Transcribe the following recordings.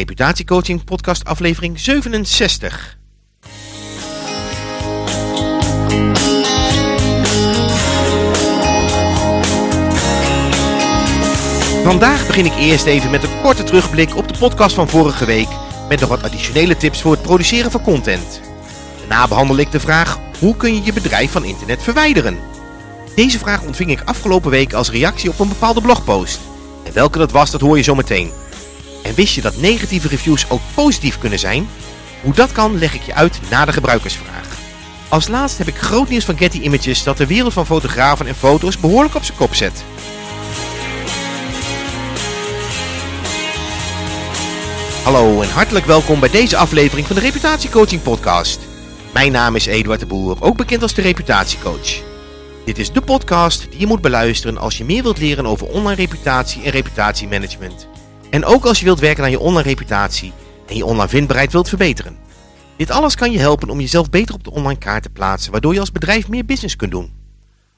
Reputatiecoaching podcast aflevering 67. Vandaag begin ik eerst even met een korte terugblik op de podcast van vorige week met nog wat additionele tips voor het produceren van content. Daarna behandel ik de vraag hoe kun je je bedrijf van internet verwijderen? Deze vraag ontving ik afgelopen week als reactie op een bepaalde blogpost. En welke dat was, dat hoor je zo meteen. En wist je dat negatieve reviews ook positief kunnen zijn? Hoe dat kan leg ik je uit na de gebruikersvraag. Als laatst heb ik groot nieuws van Getty Images dat de wereld van fotografen en foto's behoorlijk op zijn kop zet. Hallo en hartelijk welkom bij deze aflevering van de Reputatiecoaching podcast. Mijn naam is Eduard de Boer, ook bekend als de Reputatiecoach. Dit is de podcast die je moet beluisteren als je meer wilt leren over online reputatie en reputatiemanagement. En ook als je wilt werken aan je online reputatie en je online vindbaarheid wilt verbeteren. Dit alles kan je helpen om jezelf beter op de online kaart te plaatsen, waardoor je als bedrijf meer business kunt doen.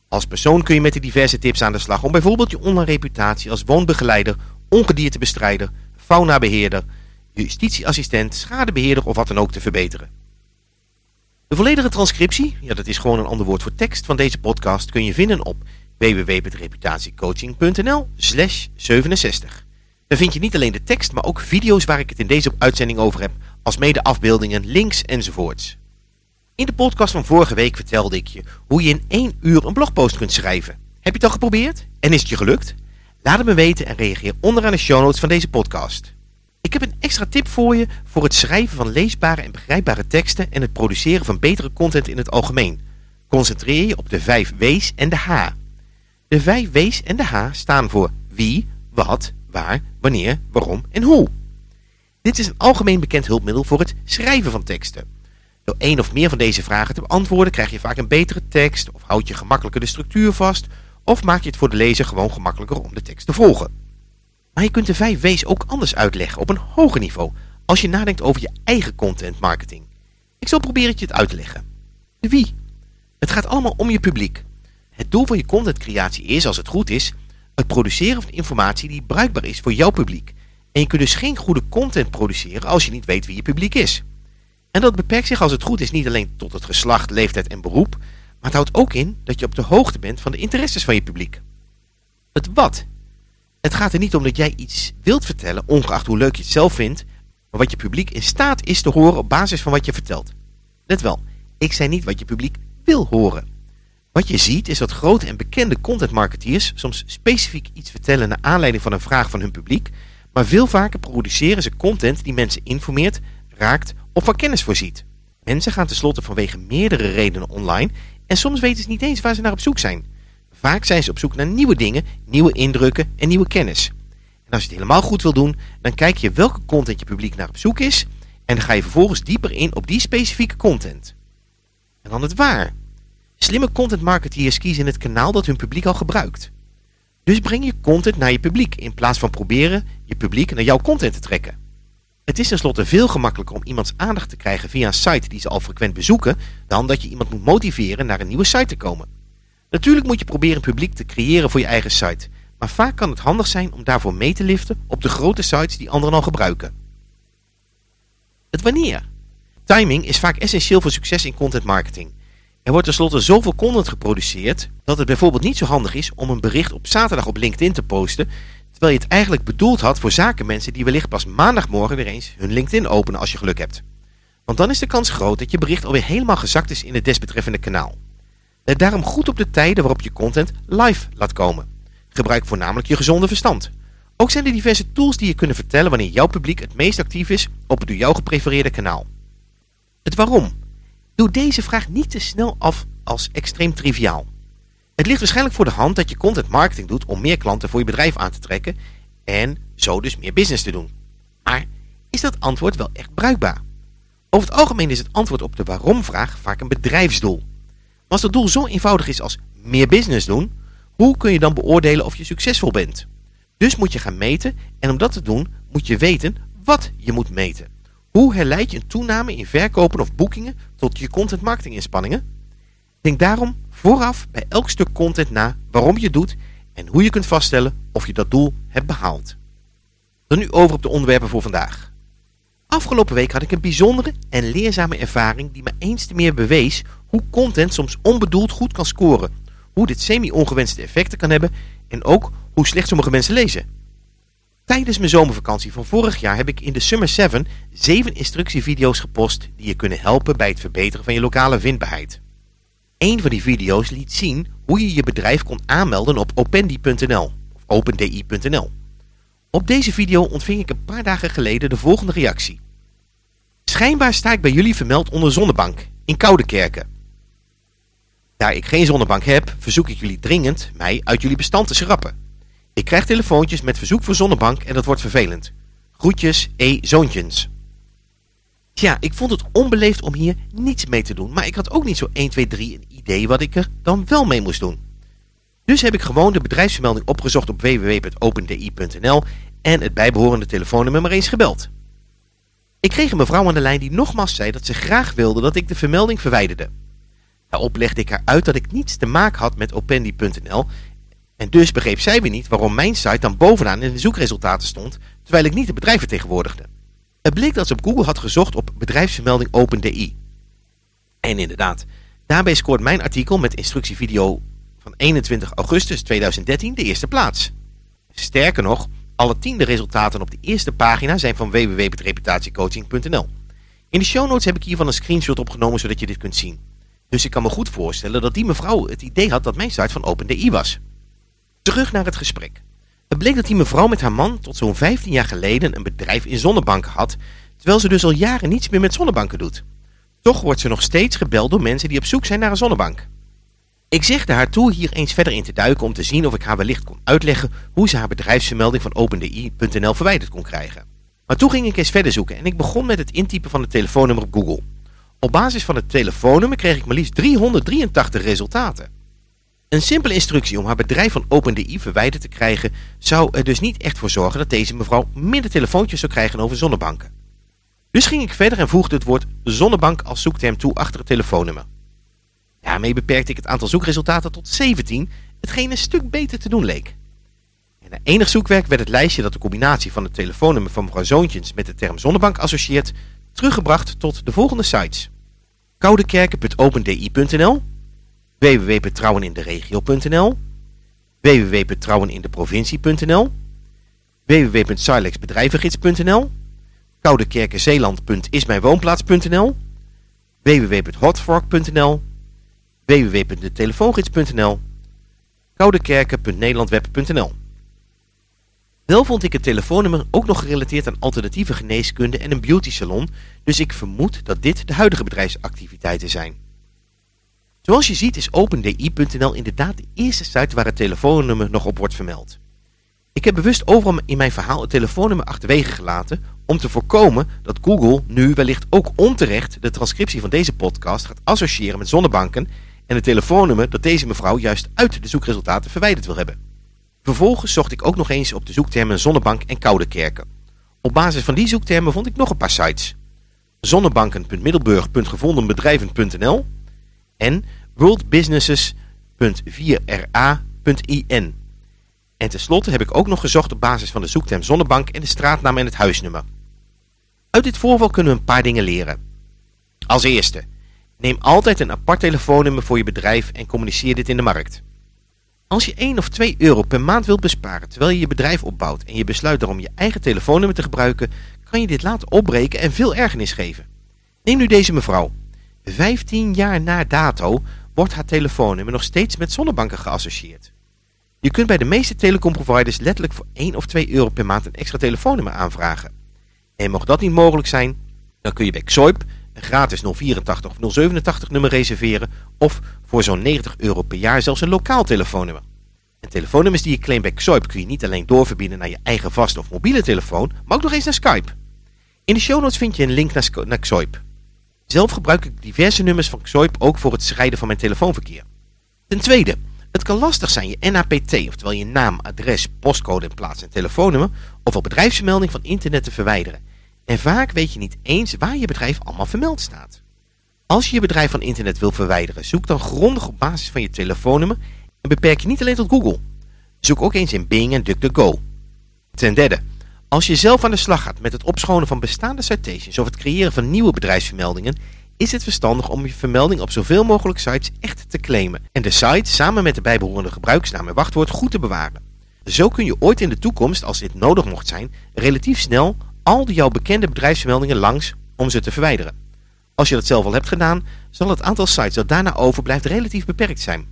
Als persoon kun je met de diverse tips aan de slag om bijvoorbeeld je online reputatie als woonbegeleider, ongediertebestrijder, faunabeheerder, justitieassistent, schadebeheerder of wat dan ook te verbeteren. De volledige transcriptie, ja dat is gewoon een ander woord voor tekst van deze podcast, kun je vinden op www.reputatiecoaching.nl slash 67. Daar vind je niet alleen de tekst, maar ook video's waar ik het in deze uitzending over heb, als mede afbeeldingen, links enzovoorts. In de podcast van vorige week vertelde ik je hoe je in één uur een blogpost kunt schrijven. Heb je het al geprobeerd? En is het je gelukt? Laat het me weten en reageer onderaan de show notes van deze podcast. Ik heb een extra tip voor je voor het schrijven van leesbare en begrijpbare teksten en het produceren van betere content in het algemeen. Concentreer je op de vijf W's en de H. De vijf W's en de H staan voor wie, wat, waar, wanneer, waarom en hoe. Dit is een algemeen bekend hulpmiddel voor het schrijven van teksten. Door één of meer van deze vragen te beantwoorden krijg je vaak een betere tekst of houd je gemakkelijker de structuur vast of maak je het voor de lezer gewoon gemakkelijker om de tekst te volgen. Maar je kunt de vijf W's ook anders uitleggen op een hoger niveau als je nadenkt over je eigen content marketing. Ik zal proberen het je het uit te leggen. De wie. Het gaat allemaal om je publiek. Het doel van je contentcreatie is, als het goed is, het produceren van informatie die bruikbaar is voor jouw publiek. En je kunt dus geen goede content produceren als je niet weet wie je publiek is. En dat beperkt zich als het goed is niet alleen tot het geslacht, leeftijd en beroep, maar het houdt ook in dat je op de hoogte bent van de interesses van je publiek. Het wat het gaat er niet om dat jij iets wilt vertellen, ongeacht hoe leuk je het zelf vindt, maar wat je publiek in staat is te horen op basis van wat je vertelt. Let wel, ik zei niet wat je publiek wil horen. Wat je ziet is dat grote en bekende contentmarketeers soms specifiek iets vertellen naar aanleiding van een vraag van hun publiek, maar veel vaker produceren ze content die mensen informeert, raakt of van kennis voorziet. Mensen gaan tenslotte vanwege meerdere redenen online en soms weten ze niet eens waar ze naar op zoek zijn. Vaak zijn ze op zoek naar nieuwe dingen, nieuwe indrukken en nieuwe kennis. En als je het helemaal goed wil doen, dan kijk je welke content je publiek naar op zoek is en dan ga je vervolgens dieper in op die specifieke content. En dan het waar. Slimme content marketeers kiezen het kanaal dat hun publiek al gebruikt. Dus breng je content naar je publiek in plaats van proberen je publiek naar jouw content te trekken. Het is tenslotte veel gemakkelijker om iemands aandacht te krijgen via een site die ze al frequent bezoeken, dan dat je iemand moet motiveren naar een nieuwe site te komen. Natuurlijk moet je proberen een publiek te creëren voor je eigen site. Maar vaak kan het handig zijn om daarvoor mee te liften op de grote sites die anderen al gebruiken. Het wanneer. Timing is vaak essentieel voor succes in content marketing. Er wordt tenslotte zoveel content geproduceerd dat het bijvoorbeeld niet zo handig is om een bericht op zaterdag op LinkedIn te posten, terwijl je het eigenlijk bedoeld had voor zakenmensen die wellicht pas maandagmorgen weer eens hun LinkedIn openen als je geluk hebt. Want dan is de kans groot dat je bericht alweer helemaal gezakt is in het desbetreffende kanaal. Let daarom goed op de tijden waarop je content live laat komen. Gebruik voornamelijk je gezonde verstand. Ook zijn er diverse tools die je kunnen vertellen wanneer jouw publiek het meest actief is op het door jou geprefereerde kanaal. Het waarom. Doe deze vraag niet te snel af als extreem triviaal. Het ligt waarschijnlijk voor de hand dat je content marketing doet om meer klanten voor je bedrijf aan te trekken en zo dus meer business te doen. Maar is dat antwoord wel echt bruikbaar? Over het algemeen is het antwoord op de waarom-vraag vaak een bedrijfsdoel als het doel zo eenvoudig is als meer business doen, hoe kun je dan beoordelen of je succesvol bent? Dus moet je gaan meten en om dat te doen moet je weten wat je moet meten. Hoe herleid je een toename in verkopen of boekingen tot je content marketing inspanningen? Denk daarom vooraf bij elk stuk content na waarom je het doet en hoe je kunt vaststellen of je dat doel hebt behaald. Dan nu over op de onderwerpen voor vandaag. Afgelopen week had ik een bijzondere en leerzame ervaring die me eens te meer bewees hoe content soms onbedoeld goed kan scoren, hoe dit semi-ongewenste effecten kan hebben en ook hoe slecht sommige mensen lezen. Tijdens mijn zomervakantie van vorig jaar heb ik in de Summer 7 zeven instructievideo's gepost die je kunnen helpen bij het verbeteren van je lokale vindbaarheid. Een van die video's liet zien hoe je je bedrijf kon aanmelden op opendi.nl of opendi.nl. Op deze video ontving ik een paar dagen geleden de volgende reactie. Schijnbaar sta ik bij jullie vermeld onder zonnebank, in Koude Kerken. Daar ik geen zonnebank heb, verzoek ik jullie dringend mij uit jullie bestand te schrappen. Ik krijg telefoontjes met verzoek voor zonnebank en dat wordt vervelend. Groetjes, E. Zoontjens. Tja, ik vond het onbeleefd om hier niets mee te doen, maar ik had ook niet zo 1, 2, 3 een idee wat ik er dan wel mee moest doen. Dus heb ik gewoon de bedrijfsvermelding opgezocht op www.opendi.nl en het bijbehorende telefoonnummer maar eens gebeld. Ik kreeg een mevrouw aan de lijn die nogmaals zei dat ze graag wilde dat ik de vermelding verwijderde. Daarop legde ik haar uit dat ik niets te maken had met opendi.nl en dus begreep zij weer niet waarom mijn site dan bovenaan in de zoekresultaten stond, terwijl ik niet het bedrijf vertegenwoordigde. Het bleek dat ze op Google had gezocht op bedrijfsvermelding OpenDI. En inderdaad, daarbij scoort mijn artikel met instructievideo van 21 augustus 2013 de eerste plaats. Sterker nog, alle tiende resultaten op de eerste pagina zijn van www.reputatiecoaching.nl. In de show notes heb ik hiervan een screenshot opgenomen zodat je dit kunt zien. Dus ik kan me goed voorstellen dat die mevrouw het idee had dat mijn site van OpenDI was. Terug naar het gesprek. Het bleek dat die mevrouw met haar man tot zo'n 15 jaar geleden een bedrijf in zonnebanken had, terwijl ze dus al jaren niets meer met zonnebanken doet. Toch wordt ze nog steeds gebeld door mensen die op zoek zijn naar een zonnebank. Ik zegde haar toe hier eens verder in te duiken om te zien of ik haar wellicht kon uitleggen hoe ze haar bedrijfsvermelding van OpenDI.nl verwijderd kon krijgen. Maar toen ging ik eens verder zoeken en ik begon met het intypen van het telefoonnummer op Google. Op basis van het telefoonnummer kreeg ik maar liefst 383 resultaten. Een simpele instructie om haar bedrijf van OpenDI verwijderd te krijgen zou er dus niet echt voor zorgen dat deze mevrouw minder telefoontjes zou krijgen over zonnebanken. Dus ging ik verder en voegde het woord zonnebank als zoekterm toe achter het telefoonnummer. Daarmee beperkte ik het aantal zoekresultaten tot 17, hetgeen een stuk beter te doen leek. En na enig zoekwerk werd het lijstje dat de combinatie van het telefoonnummer van mevrouw Zoontjens met de term zonnebank associeert, teruggebracht tot de volgende sites. koudekerken.opendi.nl www.trouweninderegio.nl www.trouwenindeprovincie.nl www.silexbedrijvengids.nl koudekerkenzeeland.ismijnwoonplaats.nl www.hotfork.nl www.detelefoongids.nl koudekerken.nederlandweb.nl Wel vond ik het telefoonnummer ook nog gerelateerd aan alternatieve geneeskunde en een beauty salon, dus ik vermoed dat dit de huidige bedrijfsactiviteiten zijn. Zoals je ziet is OpenDI.nl inderdaad de eerste site waar het telefoonnummer nog op wordt vermeld. Ik heb bewust overal in mijn verhaal het telefoonnummer achterwege gelaten om te voorkomen dat Google nu wellicht ook onterecht de transcriptie van deze podcast gaat associëren met zonnebanken en het telefoonnummer dat deze mevrouw juist uit de zoekresultaten verwijderd wil hebben. Vervolgens zocht ik ook nog eens op de zoektermen zonnebank en koude kerken. Op basis van die zoektermen vond ik nog een paar sites. Zonnebanken.middelburg.gevondenbedrijven.nl en worldbusinesses.4ra.in. En tenslotte heb ik ook nog gezocht op basis van de zoekterm zonnebank en de straatnaam en het huisnummer. Uit dit voorval kunnen we een paar dingen leren. Als eerste, neem altijd een apart telefoonnummer voor je bedrijf en communiceer dit in de markt. Als je 1 of 2 euro per maand wilt besparen terwijl je je bedrijf opbouwt en je besluit daarom je eigen telefoonnummer te gebruiken, kan je dit laten opbreken en veel ergernis geven. Neem nu deze mevrouw. 15 jaar na dato wordt haar telefoonnummer nog steeds met zonnebanken geassocieerd. Je kunt bij de meeste telecomproviders letterlijk voor 1 of 2 euro per maand een extra telefoonnummer aanvragen. En mocht dat niet mogelijk zijn, dan kun je bij Xoip een gratis 084 of 087 nummer reserveren of voor zo'n 90 euro per jaar zelfs een lokaal telefoonnummer. En telefoonnummers die je claimt bij Xoip kun je niet alleen doorverbinden naar je eigen vaste of mobiele telefoon, maar ook nog eens naar Skype. In de show notes vind je een link naar, naar. Zelf gebruik ik diverse nummers van Xoip ook voor het scheiden van mijn telefoonverkeer. Ten tweede, het kan lastig zijn je NAPT, oftewel je naam, adres, postcode en plaats en telefoonnummer, of op bedrijfsvermelding van internet te verwijderen. En vaak weet je niet eens waar je bedrijf allemaal vermeld staat. Als je je bedrijf van internet wil verwijderen, zoek dan grondig op basis van je telefoonnummer en beperk je niet alleen tot Google. Zoek ook eens in Bing en DuckDuckGo. Ten derde, Als je zelf aan de slag gaat met het opschonen van bestaande citations of het creëren van nieuwe bedrijfsvermeldingen, is het verstandig om je vermelding op zoveel mogelijk sites echt te claimen en de site samen met de bijbehorende gebruiksnaam en wachtwoord goed te bewaren. Zo kun je ooit in de toekomst, als dit nodig mocht zijn, relatief snel al die jouw bekende bedrijfsvermeldingen langs om ze te verwijderen. Als je dat zelf al hebt gedaan, zal het aantal sites dat daarna overblijft relatief beperkt zijn.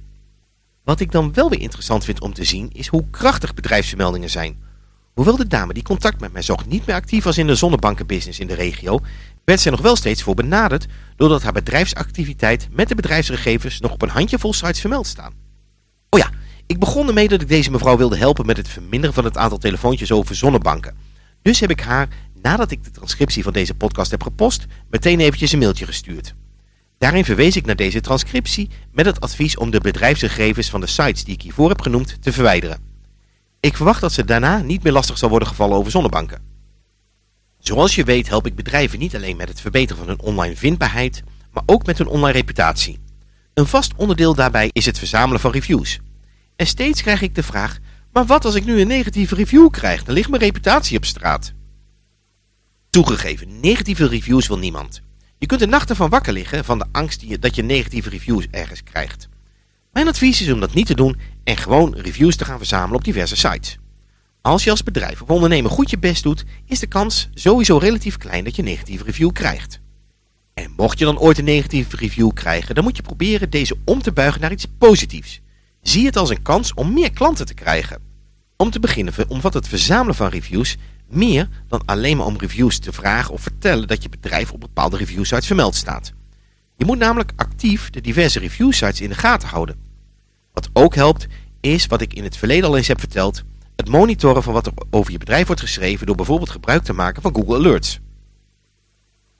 Wat ik dan wel weer interessant vind om te zien is hoe krachtig bedrijfsvermeldingen zijn. Hoewel de dame die contact met mij zocht niet meer actief was in de zonnebankenbusiness in de regio, werd zij nog wel steeds voor benaderd doordat haar bedrijfsactiviteit met de bedrijfsgegevens nog op een handjevol sites vermeld staan. Oh ja, ik begon ermee dat ik deze mevrouw wilde helpen met het verminderen van het aantal telefoontjes over zonnebanken. Dus heb ik haar, nadat ik de transcriptie van deze podcast heb gepost, meteen eventjes een mailtje gestuurd. Daarin verwees ik naar deze transcriptie met het advies om de bedrijfsgegevens van de sites die ik hiervoor heb genoemd te verwijderen. Ik verwacht dat ze daarna niet meer lastig zal worden gevallen over zonnebanken. Zoals je weet help ik bedrijven niet alleen met het verbeteren van hun online vindbaarheid, maar ook met hun online reputatie. Een vast onderdeel daarbij is het verzamelen van reviews. En steeds krijg ik de vraag, maar wat als ik nu een negatieve review krijg? Dan ligt mijn reputatie op straat. Toegegeven, negatieve reviews wil niemand. Je kunt er nachten van wakker liggen van de angst dat je negatieve reviews ergens krijgt. Mijn advies is om dat niet te doen en gewoon reviews te gaan verzamelen op diverse sites. Als je als bedrijf of ondernemer goed je best doet, is de kans sowieso relatief klein dat je een negatieve review krijgt. En mocht je dan ooit een negatieve review krijgen, dan moet je proberen deze om te buigen naar iets positiefs. Zie het als een kans om meer klanten te krijgen. Om te beginnen omvat het verzamelen van reviews meer dan alleen maar om reviews te vragen of vertellen dat je bedrijf op bepaalde review sites vermeld staat. Je moet namelijk actief de diverse review sites in de gaten houden. Wat ook helpt is wat ik in het verleden al eens heb verteld, het monitoren van wat er over je bedrijf wordt geschreven door bijvoorbeeld gebruik te maken van Google Alerts.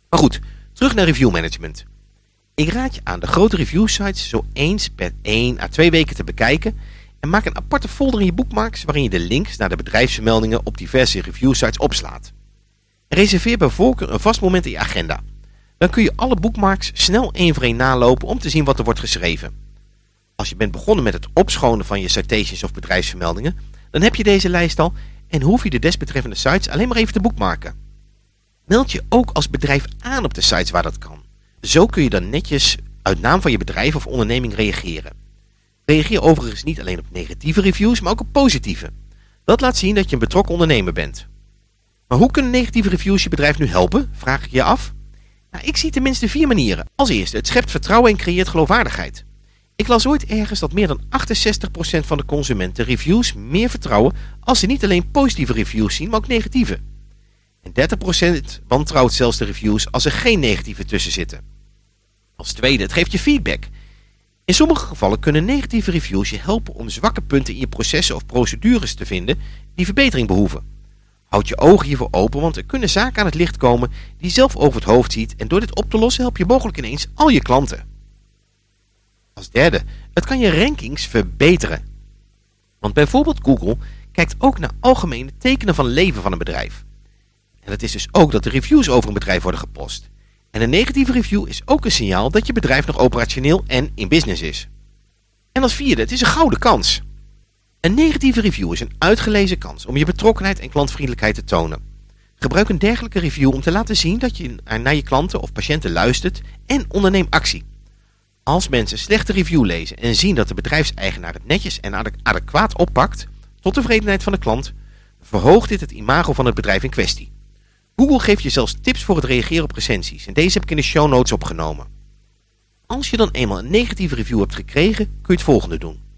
Maar goed, terug naar review management. Ik raad je aan de grote review sites zo eens per 1 à 2 weken te bekijken en maak een aparte folder in je bookmarks waarin je de links naar de bedrijfsvermeldingen op diverse review sites opslaat. Reserveer bij voorkeur een vast moment in je agenda. Dan kun je alle bookmarks snel één voor één nalopen om te zien wat er wordt geschreven. Als je bent begonnen met het opschonen van je citations of bedrijfsvermeldingen, dan heb je deze lijst al en hoef je de desbetreffende sites alleen maar even te boekmarken. Meld je ook als bedrijf aan op de sites waar dat kan. Zo kun je dan netjes uit naam van je bedrijf of onderneming reageren. Reageer overigens niet alleen op negatieve reviews, maar ook op positieve. Dat laat zien dat je een betrokken ondernemer bent. Maar hoe kunnen negatieve reviews je bedrijf nu helpen, vraag ik je af? Nou, ik zie tenminste vier manieren. Als eerste, het schept vertrouwen en creëert geloofwaardigheid. Ik las ooit ergens dat meer dan 68% van de consumenten reviews meer vertrouwen als ze niet alleen positieve reviews zien, maar ook negatieve. En 30% wantrouwt zelfs de reviews als er geen negatieve tussen zitten. Als tweede, het geeft je feedback. In sommige gevallen kunnen negatieve reviews je helpen om zwakke punten in je processen of procedures te vinden die verbetering behoeven. Houd je ogen hiervoor open, want er kunnen zaken aan het licht komen die je zelf over het hoofd ziet en door dit op te lossen help je mogelijk ineens al je klanten. Als derde, het kan je rankings verbeteren. Want bijvoorbeeld Google kijkt ook naar algemene tekenen van leven van een bedrijf. En dat is dus ook dat de reviews over een bedrijf worden gepost. En een negatieve review is ook een signaal dat je bedrijf nog operationeel en in business is. En als vierde, het is een gouden kans. Een negatieve review is een uitgelezen kans om je betrokkenheid en klantvriendelijkheid te tonen. Gebruik een dergelijke review om te laten zien dat je naar je klanten of patiënten luistert en onderneem actie. Als mensen slechte review lezen en zien dat de bedrijfseigenaar het netjes en adequaat oppakt, tot tevredenheid van de klant, verhoogt dit het imago van het bedrijf in kwestie. Google geeft je zelfs tips voor het reageren op recensies en deze heb ik in de show notes opgenomen. Als je dan eenmaal een negatieve review hebt gekregen, kun je het volgende doen.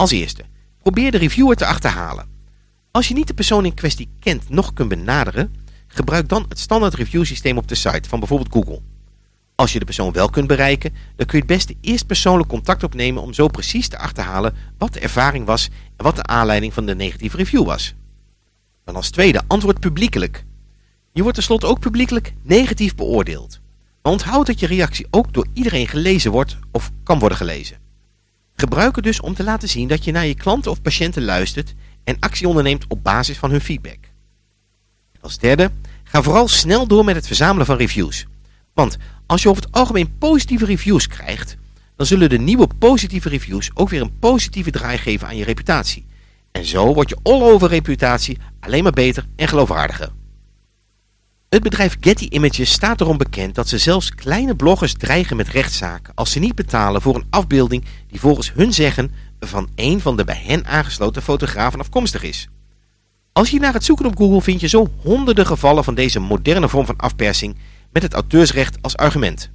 Als eerste, probeer de reviewer te achterhalen. Als je niet de persoon in kwestie kent nog kunt benaderen, gebruik dan het standaard review systeem op de site van bijvoorbeeld Google. Als je de persoon wel kunt bereiken, dan kun je het beste eerst persoonlijk contact opnemen om zo precies te achterhalen wat de ervaring was en wat de aanleiding van de negatieve review was. Dan als tweede, antwoord publiekelijk. Je wordt tenslotte ook publiekelijk negatief beoordeeld. Maar onthoud dat je reactie ook door iedereen gelezen wordt of kan worden gelezen. Gebruik het dus om te laten zien dat je naar je klanten of patiënten luistert en actie onderneemt op basis van hun feedback. Als derde, ga vooral snel door met het verzamelen van reviews. Want als je over het algemeen positieve reviews krijgt, dan zullen de nieuwe positieve reviews ook weer een positieve draai geven aan je reputatie. En zo wordt je all-over reputatie alleen maar beter en geloofwaardiger. Het bedrijf Getty Images staat erom bekend dat ze zelfs kleine bloggers dreigen met rechtszaken als ze niet betalen voor een afbeelding die volgens hun zeggen van een van de bij hen aangesloten fotografen afkomstig is. Als je naar het zoeken op Google vind je zo honderden gevallen van deze moderne vorm van afpersing met het auteursrecht als argument.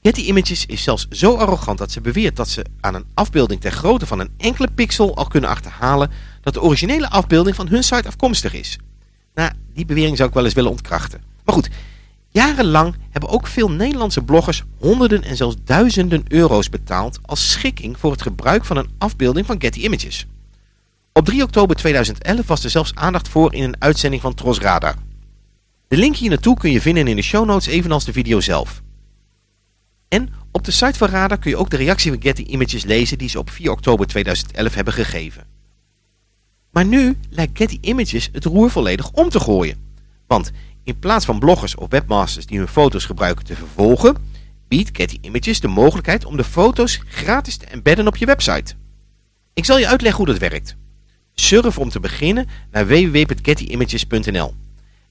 Getty Images is zelfs zo arrogant dat ze beweert dat ze aan een afbeelding ter grootte van een enkele pixel al kunnen achterhalen dat de originele afbeelding van hun site afkomstig is. Nou, die bewering zou ik wel eens willen ontkrachten. Maar goed, jarenlang hebben ook veel Nederlandse bloggers honderden en zelfs duizenden euro's betaald als schikking voor het gebruik van een afbeelding van Getty Images. Op 3 oktober 2011 was er zelfs aandacht voor in een uitzending van Tros Radar. De link hier naartoe kun je vinden in de show notes evenals de video zelf. En op de site van Radar kun je ook de reactie van Getty Images lezen die ze op 4 oktober 2011 hebben gegeven. Maar nu lijkt Getty Images het roer volledig om te gooien. Want in plaats van bloggers of webmasters die hun foto's gebruiken te vervolgen, biedt Getty Images de mogelijkheid om de foto's gratis te embedden op je website. Ik zal je uitleggen hoe dat werkt. Surf om te beginnen naar www.gettyimages.nl.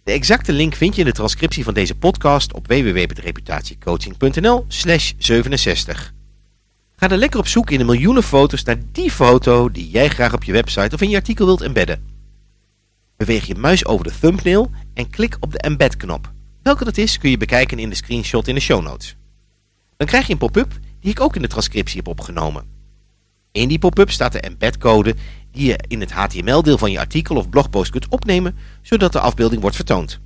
De exacte link vind je in de transcriptie van deze podcast op www.reputatiecoaching.nl slash 67. Ga er lekker op zoek in de miljoenen foto's naar die foto die jij graag op je website of in je artikel wilt embedden. Beweeg je muis over de thumbnail en klik op de embed knop. Welke dat is kun je bekijken in de screenshot in de show notes. Dan krijg je een pop-up die ik ook in de transcriptie heb opgenomen. In die pop-up staat de embed code die je in het HTML-deel van je artikel of blogpost kunt opnemen, zodat de afbeelding wordt vertoond.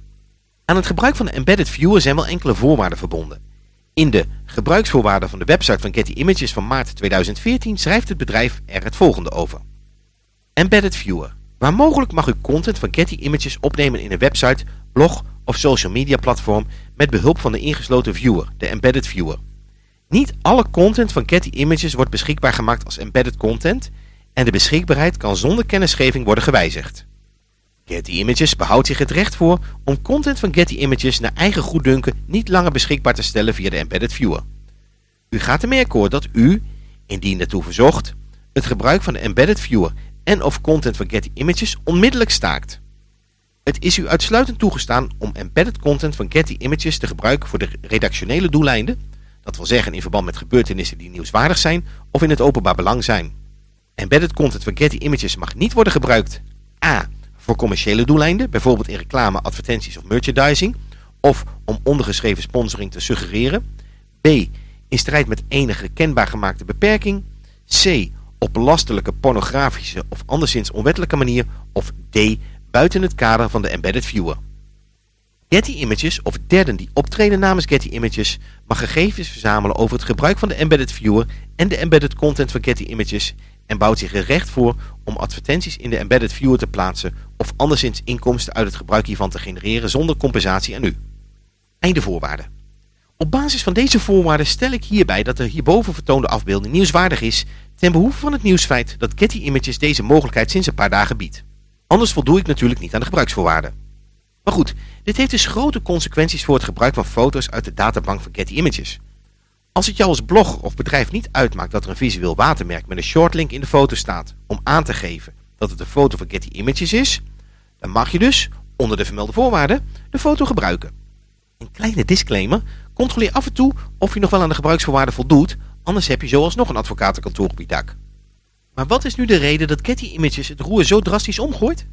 Aan het gebruik van de Embedded Viewer zijn wel enkele voorwaarden verbonden. In de gebruiksvoorwaarden van de website van Getty Images van maart 2014 schrijft het bedrijf er het volgende over. Embedded Viewer. Waar mogelijk mag u content van Getty Images opnemen in een website, blog of social media platform met behulp van de ingesloten viewer, de Embedded Viewer. Niet alle content van Getty Images wordt beschikbaar gemaakt als embedded content en de beschikbaarheid kan zonder kennisgeving worden gewijzigd. Getty Images behoudt zich het recht voor om content van Getty Images naar eigen goeddunken niet langer beschikbaar te stellen via de Embedded Viewer. U gaat ermee akkoord dat u, indien daartoe verzocht, het gebruik van de Embedded Viewer en of content van Getty Images onmiddellijk staakt. Het is u uitsluitend toegestaan om embedded content van Getty Images te gebruiken voor de redactionele doeleinden, dat wil zeggen in verband met gebeurtenissen die nieuwswaardig zijn of in het openbaar belang zijn. Embedded content van Getty Images mag niet worden gebruikt a. voor commerciële doeleinden, bijvoorbeeld in reclame, advertenties of merchandising, of om ondergeschreven sponsoring te suggereren, b. in strijd met enige kenbaar gemaakte beperking, c. op belastelijke, pornografische of anderszins onwettelijke manier, of d. buiten het kader van de Embedded Viewer. Getty Images of derden die optreden namens Getty Images mag gegevens verzamelen over het gebruik van de Embedded Viewer en de embedded content van Getty Images en bouwt zich er recht voor om advertenties in de embedded viewer te plaatsen of anderszins inkomsten uit het gebruik hiervan te genereren zonder compensatie aan u. Einde voorwaarden. Op basis van deze voorwaarden stel ik hierbij dat de hierboven vertoonde afbeelding nieuwswaardig is ten behoeve van het nieuwsfeit dat Getty Images deze mogelijkheid sinds een paar dagen biedt. Anders voldoe ik natuurlijk niet aan de gebruiksvoorwaarden. Maar goed, dit heeft dus grote consequenties voor het gebruik van foto's uit de databank van Getty Images. Als het jou als blogger of bedrijf niet uitmaakt dat er een visueel watermerk met een shortlink in de foto staat om aan te geven dat het een foto van Getty Images is, dan mag je dus, onder de vermelde voorwaarden, de foto gebruiken. Een kleine disclaimer, controleer af en toe of je nog wel aan de gebruiksvoorwaarden voldoet, anders heb je zoals nog een advocatenkantoor op je dak. Maar wat is nu de reden dat Getty Images het roer zo drastisch omgooit?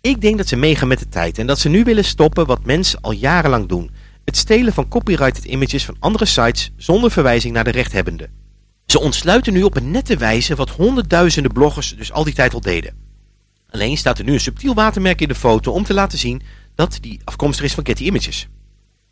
Ik denk dat ze meegaan met de tijd en dat ze nu willen stoppen wat mensen al jarenlang doen, het stelen van copyrighted images van andere sites zonder verwijzing naar de rechthebbende. Ze ontsluiten nu op een nette wijze wat honderdduizenden bloggers dus al die tijd al deden. Alleen staat er nu een subtiel watermerk in de foto om te laten zien dat die afkomstig is van Getty Images.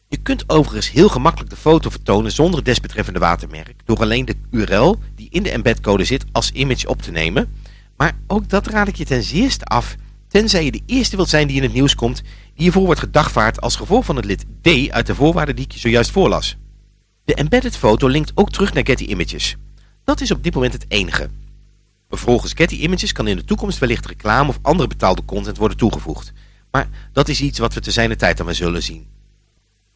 Je kunt overigens heel gemakkelijk de foto vertonen zonder het desbetreffende watermerk, door alleen de URL die in de embedcode zit als image op te nemen. Maar ook dat raad ik je ten zeerste af, tenzij je de eerste wilt zijn die in het nieuws komt hiervoor wordt gedagvaard als gevolg van het lid D uit de voorwaarden die ik zojuist voorlas. De embedded foto linkt ook terug naar Getty Images. Dat is op dit moment het enige. Vervolgens Getty Images kan in de toekomst wellicht reclame of andere betaalde content worden toegevoegd. Maar dat is iets wat we te zijner tijd aan zullen zien.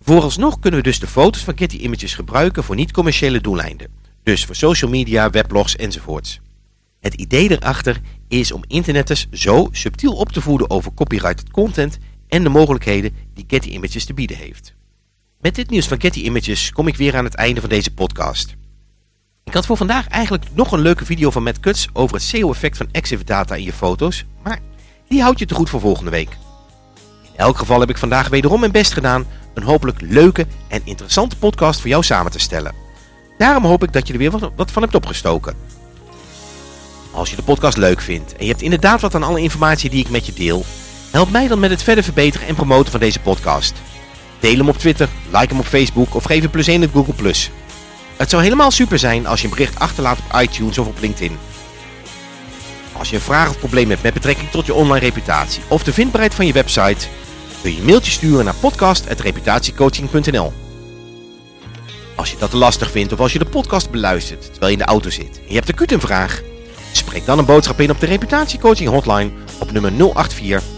Vooralsnog kunnen we dus de foto's van Getty Images gebruiken voor niet-commerciële doeleinden. Dus voor social media, weblogs enzovoorts. Het idee erachter is om internetters zo subtiel op te voeden over copyrighted content en de mogelijkheden die Getty Images te bieden heeft. Met dit nieuws van Getty Images kom ik weer aan het einde van deze podcast. Ik had voor vandaag eigenlijk nog een leuke video van Matt Cuts over het SEO-effect van EXIF data in je foto's, maar die houd je te goed voor volgende week. In elk geval heb ik vandaag wederom mijn best gedaan een hopelijk leuke en interessante podcast voor jou samen te stellen. Daarom hoop ik dat je er weer wat van hebt opgestoken. Als je de podcast leuk vindt en je hebt inderdaad wat aan alle informatie die ik met je deel, help mij dan met het verder verbeteren en promoten van deze podcast. Deel hem op Twitter, like hem op Facebook of geef een plus 1 op Google+. Het zou helemaal super zijn als je een bericht achterlaat op iTunes of op LinkedIn. Als je een vraag of probleem hebt met betrekking tot je online reputatie of de vindbaarheid van je website, kun je een mailtje sturen naar podcast.reputatiecoaching.nl Als je dat te lastig vindt of als je de podcast beluistert terwijl je in de auto zit en je hebt acuut een vraag, spreek dan een boodschap in op de reputatiecoaching hotline op nummer 084